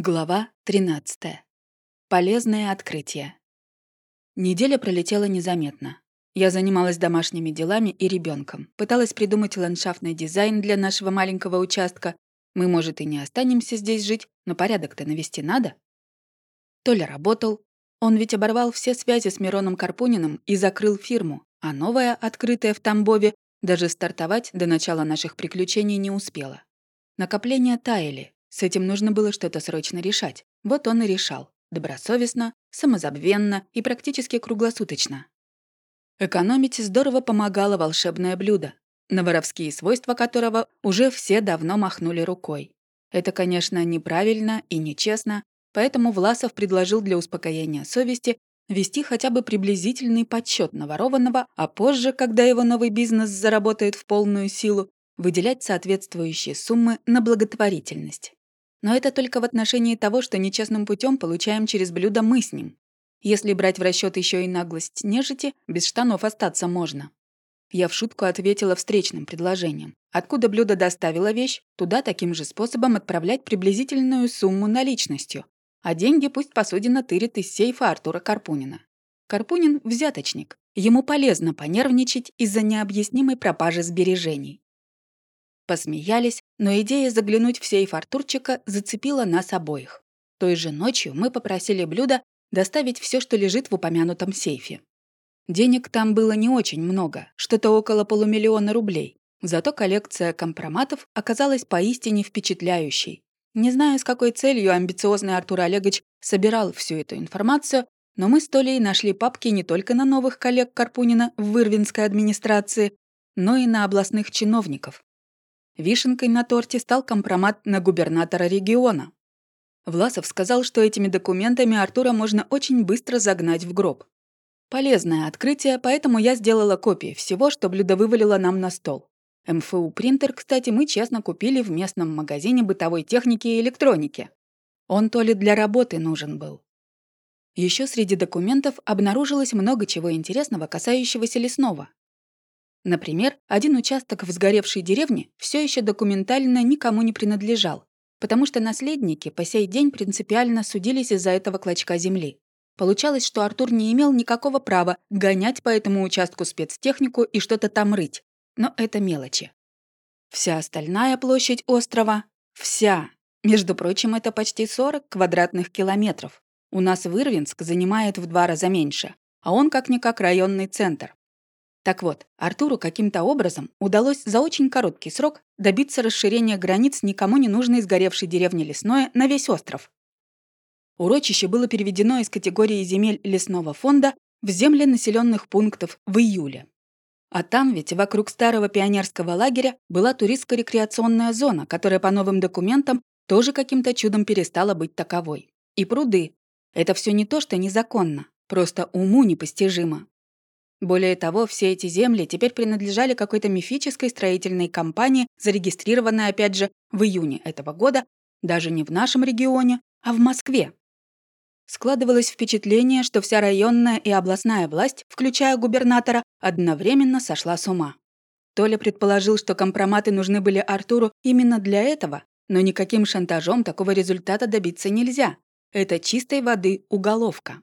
Глава 13. Полезные открытия. Неделя пролетела незаметно. Я занималась домашними делами и ребенком, пыталась придумать ландшафтный дизайн для нашего маленького участка. Мы, может, и не останемся здесь жить, но порядок-то навести надо. Толя работал. Он ведь оборвал все связи с Мироном Карпуниным и закрыл фирму, а новая, открытая в Тамбове, даже стартовать до начала наших приключений не успела. Накопления таяли, с этим нужно было что-то срочно решать. Вот он и решал. Добросовестно, самозабвенно и практически круглосуточно. Экономить здорово помогало волшебное блюдо, на воровские свойства которого уже все давно махнули рукой. Это, конечно, неправильно и нечестно, поэтому Власов предложил для успокоения совести вести хотя бы приблизительный подсчет наворованного, а позже, когда его новый бизнес заработает в полную силу, выделять соответствующие суммы на благотворительность. Но это только в отношении того, что нечестным путем получаем через блюдо мы с ним. Если брать в расчет еще и наглость нежити, без штанов остаться можно. Я в шутку ответила встречным предложением. Откуда блюдо доставило вещь, туда таким же способом отправлять приблизительную сумму наличностью. А деньги пусть посудина тырит из сейфа Артура Карпунина. Карпунин – взяточник. Ему полезно понервничать из-за необъяснимой пропажи сбережений. Посмеялись, но идея заглянуть в сейф Артурчика зацепила нас обоих. Той же ночью мы попросили блюда доставить все, что лежит в упомянутом сейфе. Денег там было не очень много, что-то около полумиллиона рублей. Зато коллекция компроматов оказалась поистине впечатляющей. Не знаю, с какой целью амбициозный Артур Олегович собирал всю эту информацию, но мы с Толей нашли папки не только на новых коллег Карпунина в Вырвинской администрации, но и на областных чиновников. Вишенкой на торте стал компромат на губернатора региона. Власов сказал, что этими документами Артура можно очень быстро загнать в гроб. Полезное открытие, поэтому я сделала копии всего, что блюдо вывалило нам на стол. МФУ принтер, кстати, мы честно купили в местном магазине бытовой техники и электроники. Он то ли для работы нужен был. Еще среди документов обнаружилось много чего интересного, касающегося лесного. Например, один участок в сгоревшей деревне все еще документально никому не принадлежал, потому что наследники по сей день принципиально судились из-за этого клочка земли. Получалось, что Артур не имел никакого права гонять по этому участку спецтехнику и что-то там рыть. Но это мелочи. Вся остальная площадь острова — вся. Между прочим, это почти 40 квадратных километров. У нас Вырвинск занимает в два раза меньше, а он как-никак районный центр. Так вот, Артуру каким-то образом удалось за очень короткий срок добиться расширения границ никому не нужной сгоревшей деревни Лесное на весь остров. Урочище было переведено из категории земель лесного фонда в земли населенных пунктов в июле. А там ведь вокруг старого пионерского лагеря была туристско-рекреационная зона, которая по новым документам тоже каким-то чудом перестала быть таковой. И пруды. Это все не то, что незаконно, просто уму непостижимо. Более того, все эти земли теперь принадлежали какой-то мифической строительной компании, зарегистрированной, опять же, в июне этого года, даже не в нашем регионе, а в Москве. Складывалось впечатление, что вся районная и областная власть, включая губернатора, одновременно сошла с ума. Толя предположил, что компроматы нужны были Артуру именно для этого, но никаким шантажом такого результата добиться нельзя. Это чистой воды уголовка.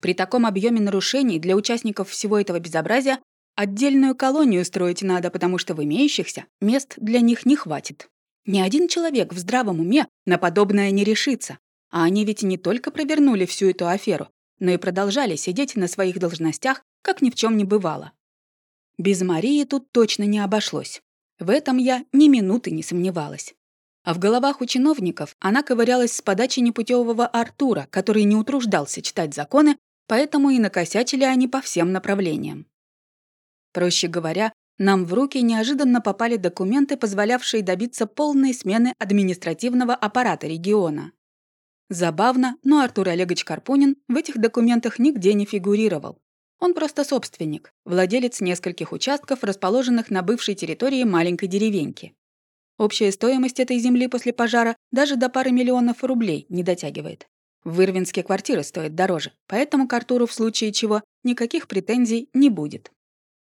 При таком объеме нарушений для участников всего этого безобразия отдельную колонию строить надо, потому что в имеющихся мест для них не хватит. Ни один человек в здравом уме на подобное не решится. А они ведь не только провернули всю эту аферу, но и продолжали сидеть на своих должностях, как ни в чем не бывало. Без Марии тут точно не обошлось. В этом я ни минуты не сомневалась. А в головах у чиновников она ковырялась с подачи непутевого Артура, который не утруждался читать законы поэтому и накосячили они по всем направлениям. Проще говоря, нам в руки неожиданно попали документы, позволявшие добиться полной смены административного аппарата региона. Забавно, но Артур Олегович Карпунин в этих документах нигде не фигурировал. Он просто собственник, владелец нескольких участков, расположенных на бывшей территории маленькой деревеньки. Общая стоимость этой земли после пожара даже до пары миллионов рублей не дотягивает. В Ирвинске квартиры стоят дороже, поэтому к Артуру в случае чего никаких претензий не будет.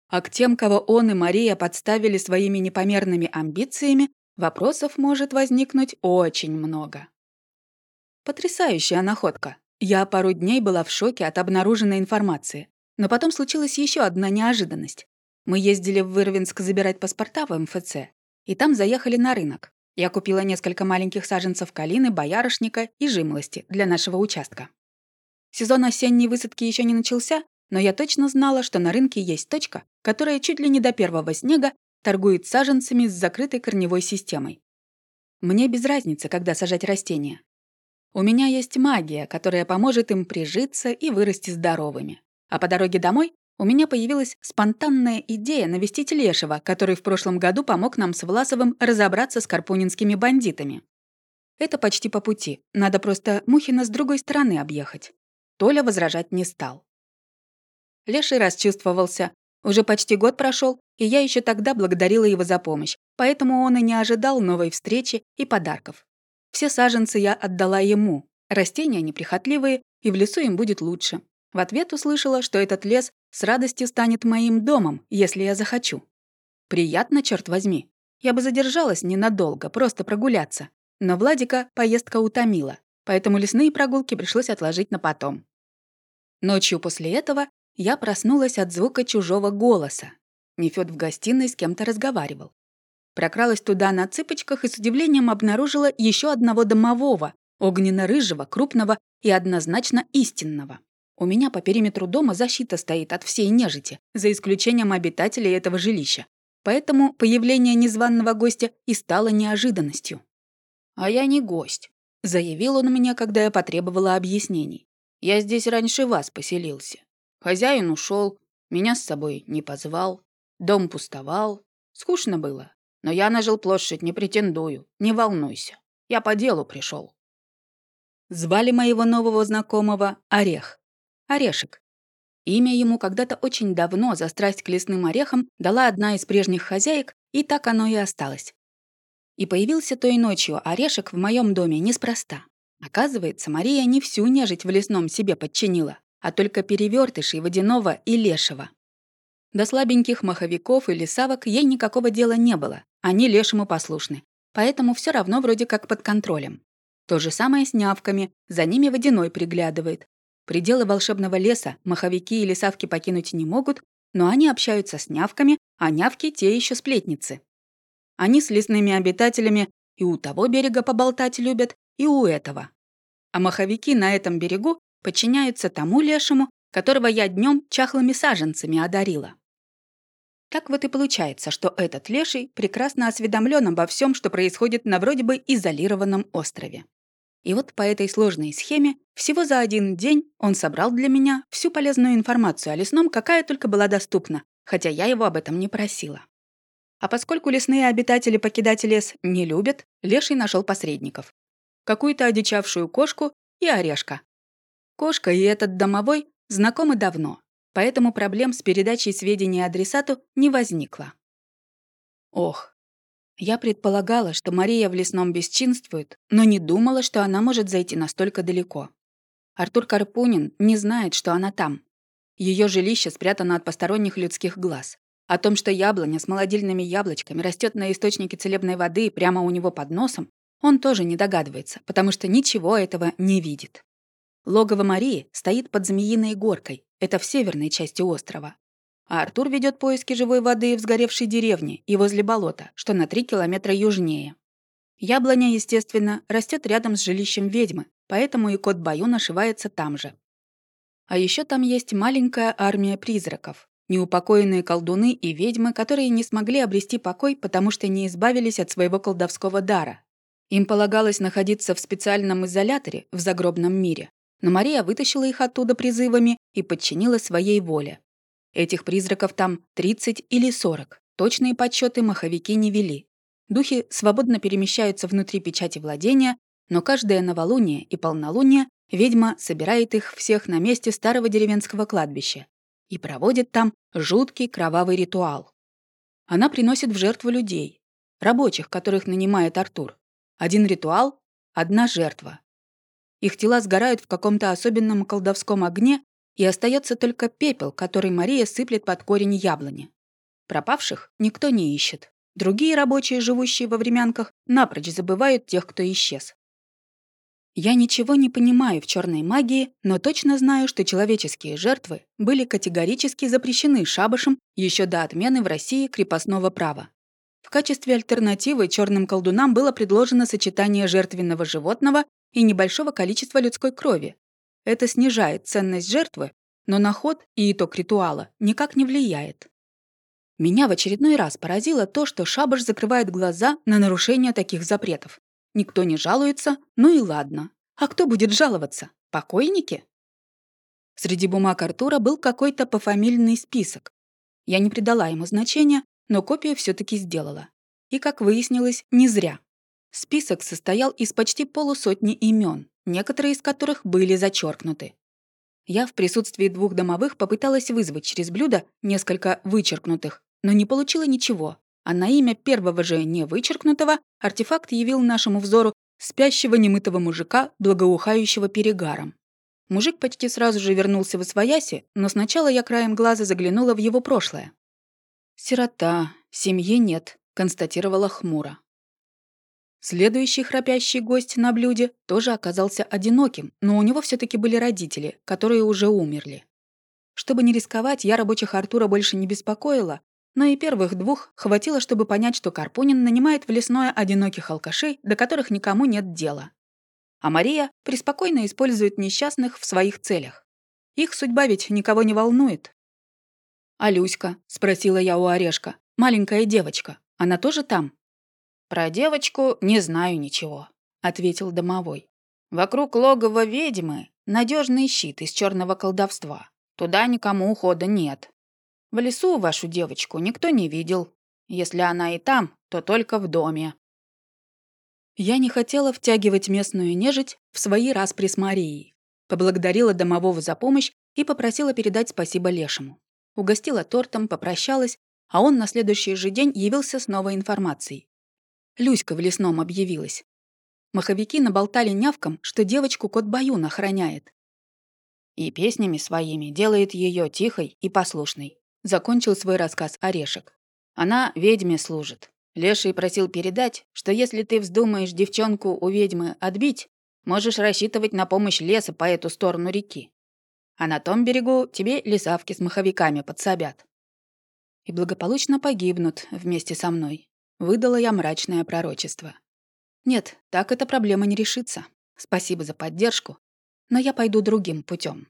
А к тем, кого он и Мария подставили своими непомерными амбициями, вопросов может возникнуть очень много. Потрясающая находка. Я пару дней была в шоке от обнаруженной информации. Но потом случилась еще одна неожиданность. Мы ездили в Вырвинск забирать паспорта в МФЦ, и там заехали на рынок. Я купила несколько маленьких саженцев калины, боярышника и жимолости для нашего участка. Сезон осенней высадки еще не начался, но я точно знала, что на рынке есть точка, которая чуть ли не до первого снега торгует саженцами с закрытой корневой системой. Мне без разницы, когда сажать растения. У меня есть магия, которая поможет им прижиться и вырасти здоровыми. А по дороге домой у меня появилась спонтанная идея навестить Лешего, который в прошлом году помог нам с Власовым разобраться с карпунинскими бандитами. Это почти по пути, надо просто Мухина с другой стороны объехать. Толя возражать не стал. Леший расчувствовался. Уже почти год прошел, и я еще тогда благодарила его за помощь, поэтому он и не ожидал новой встречи и подарков. Все саженцы я отдала ему. Растения неприхотливые, и в лесу им будет лучше. В ответ услышала, что этот лес с радостью станет моим домом, если я захочу. Приятно, черт возьми. Я бы задержалась ненадолго, просто прогуляться. Но Владика поездка утомила, поэтому лесные прогулки пришлось отложить на потом. Ночью после этого я проснулась от звука чужого голоса. Нефёд в гостиной с кем-то разговаривал. Прокралась туда на цыпочках и с удивлением обнаружила еще одного домового, огненно-рыжего, крупного и однозначно истинного. У меня по периметру дома защита стоит от всей нежити, за исключением обитателей этого жилища. Поэтому появление незваного гостя и стало неожиданностью. «А я не гость», — заявил он мне, когда я потребовала объяснений. «Я здесь раньше вас поселился. Хозяин ушел, меня с собой не позвал, дом пустовал. Скучно было, но я на жилплощадь не претендую, не волнуйся. Я по делу пришел. Звали моего нового знакомого Орех. Орешек. Имя ему когда-то очень давно за страсть к лесным орехам дала одна из прежних хозяек, и так оно и осталось. И появился той ночью орешек в моем доме неспроста. Оказывается, Мария не всю нежить в лесном себе подчинила, а только перевертышей водяного и лешего. До слабеньких маховиков и лесавок ей никакого дела не было, они лешему послушны, поэтому все равно вроде как под контролем. То же самое с нявками, за ними водяной приглядывает, Пределы волшебного леса маховики и лесавки покинуть не могут, но они общаются с нявками, а нявки те еще сплетницы. Они с лесными обитателями и у того берега поболтать любят, и у этого. А маховики на этом берегу подчиняются тому лешему, которого я днем чахлыми саженцами одарила. Так вот и получается, что этот леший прекрасно осведомлен обо всем, что происходит на вроде бы изолированном острове. И вот по этой сложной схеме всего за один день он собрал для меня всю полезную информацию о лесном, какая только была доступна, хотя я его об этом не просила. А поскольку лесные обитатели покидать лес не любят, Леший нашел посредников. Какую-то одичавшую кошку и орешка. Кошка и этот домовой знакомы давно, поэтому проблем с передачей сведений адресату не возникло. Ох, я предполагала, что Мария в лесном бесчинствует, но не думала, что она может зайти настолько далеко. Артур Карпунин не знает, что она там. Ее жилище спрятано от посторонних людских глаз. О том, что яблоня с молодильными яблочками растет на источнике целебной воды прямо у него под носом, он тоже не догадывается, потому что ничего этого не видит. Логово Марии стоит под Змеиной горкой, это в северной части острова. А Артур ведет поиски живой воды в сгоревшей деревне и возле болота, что на три километра южнее. Яблоня, естественно, растет рядом с жилищем ведьмы, поэтому и кот Баю нашивается там же. А еще там есть маленькая армия призраков, неупокоенные колдуны и ведьмы, которые не смогли обрести покой, потому что не избавились от своего колдовского дара. Им полагалось находиться в специальном изоляторе в загробном мире, но Мария вытащила их оттуда призывами и подчинила своей воле. Этих призраков там 30 или 40. Точные подсчеты маховики не вели. Духи свободно перемещаются внутри печати владения, но каждое новолуние и полнолуние ведьма собирает их всех на месте старого деревенского кладбища и проводит там жуткий кровавый ритуал. Она приносит в жертву людей, рабочих, которых нанимает Артур. Один ритуал — одна жертва. Их тела сгорают в каком-то особенном колдовском огне и остается только пепел, который Мария сыплет под корень яблони. Пропавших никто не ищет. Другие рабочие, живущие во времянках, напрочь забывают тех, кто исчез. Я ничего не понимаю в черной магии, но точно знаю, что человеческие жертвы были категорически запрещены шабашем еще до отмены в России крепостного права. В качестве альтернативы черным колдунам было предложено сочетание жертвенного животного и небольшого количества людской крови. Это снижает ценность жертвы, но на ход и итог ритуала никак не влияет. Меня в очередной раз поразило то, что шабаш закрывает глаза на нарушение таких запретов. Никто не жалуется, ну и ладно. А кто будет жаловаться? Покойники? Среди бумаг Артура был какой-то пофамильный список. Я не придала ему значения, но копию все таки сделала. И, как выяснилось, не зря. Список состоял из почти полусотни имен, некоторые из которых были зачеркнуты. Я в присутствии двух домовых попыталась вызвать через блюдо несколько вычеркнутых, но не получила ничего, а на имя первого же невычеркнутого артефакт явил нашему взору спящего немытого мужика, благоухающего перегаром. Мужик почти сразу же вернулся в освояси, но сначала я краем глаза заглянула в его прошлое. «Сирота, семьи нет», — констатировала хмуро. Следующий храпящий гость на блюде тоже оказался одиноким, но у него все таки были родители, которые уже умерли. Чтобы не рисковать, я рабочих Артура больше не беспокоила, но и первых двух хватило, чтобы понять, что Карпунин нанимает в лесное одиноких алкашей, до которых никому нет дела. А Мария преспокойно использует несчастных в своих целях. Их судьба ведь никого не волнует. «А Люська?» — спросила я у Орешка. «Маленькая девочка. Она тоже там?» «Про девочку не знаю ничего», — ответил домовой. «Вокруг логова ведьмы надежный щит из черного колдовства. Туда никому ухода нет. В лесу вашу девочку никто не видел. Если она и там, то только в доме». Я не хотела втягивать местную нежить в свои распри с Марией. Поблагодарила домового за помощь и попросила передать спасибо Лешему. Угостила тортом, попрощалась, а он на следующий же день явился с новой информацией. Люська в лесном объявилась. Маховики наболтали нявкам, что девочку кот Баюн охраняет. И песнями своими делает ее тихой и послушной. Закончил свой рассказ Орешек. Она ведьме служит. Леший просил передать, что если ты вздумаешь девчонку у ведьмы отбить, можешь рассчитывать на помощь леса по эту сторону реки. А на том берегу тебе лесавки с маховиками подсобят. И благополучно погибнут вместе со мной. Выдала я мрачное пророчество. Нет, так эта проблема не решится. Спасибо за поддержку, но я пойду другим путем.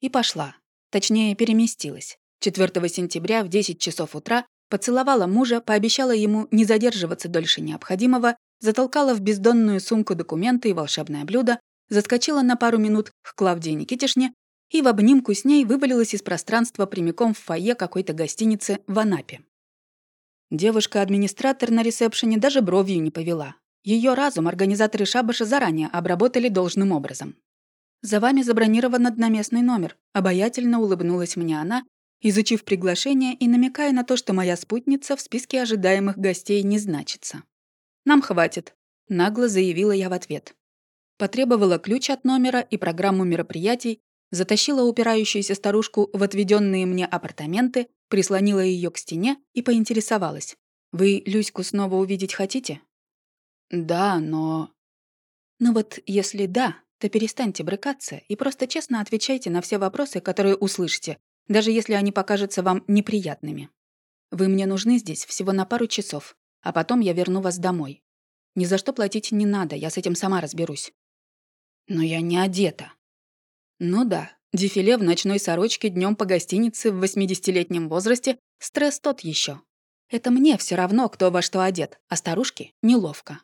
И пошла. Точнее, переместилась. 4 сентября в 10 часов утра поцеловала мужа, пообещала ему не задерживаться дольше необходимого, затолкала в бездонную сумку документы и волшебное блюдо, заскочила на пару минут к Клавдии Никитишне и в обнимку с ней вывалилась из пространства прямиком в фойе какой-то гостиницы в Анапе. Девушка-администратор на ресепшене даже бровью не повела. Ее разум организаторы шабаша заранее обработали должным образом. «За вами забронирован одноместный номер», — обаятельно улыбнулась мне она, изучив приглашение и намекая на то, что моя спутница в списке ожидаемых гостей не значится. «Нам хватит», — нагло заявила я в ответ. Потребовала ключ от номера и программу мероприятий, затащила упирающуюся старушку в отведенные мне апартаменты, прислонила ее к стене и поинтересовалась. «Вы Люську снова увидеть хотите?» «Да, но...» «Ну вот, если да, то перестаньте брыкаться и просто честно отвечайте на все вопросы, которые услышите, даже если они покажутся вам неприятными. Вы мне нужны здесь всего на пару часов, а потом я верну вас домой. Ни за что платить не надо, я с этим сама разберусь. Но я не одета. Ну да, дефиле в ночной сорочке днем по гостинице в 80-летнем возрасте — стресс тот еще. Это мне все равно, кто во что одет, а старушке — неловко.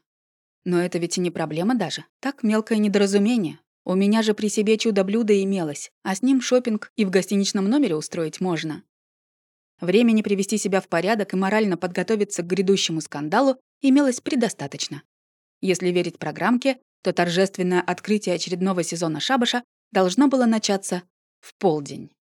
Но это ведь и не проблема даже. Так мелкое недоразумение. У меня же при себе чудо-блюдо имелось, а с ним шопинг и в гостиничном номере устроить можно. Времени привести себя в порядок и морально подготовиться к грядущему скандалу имелось предостаточно. Если верить программке, то торжественное открытие очередного сезона шабаша должно было начаться в полдень.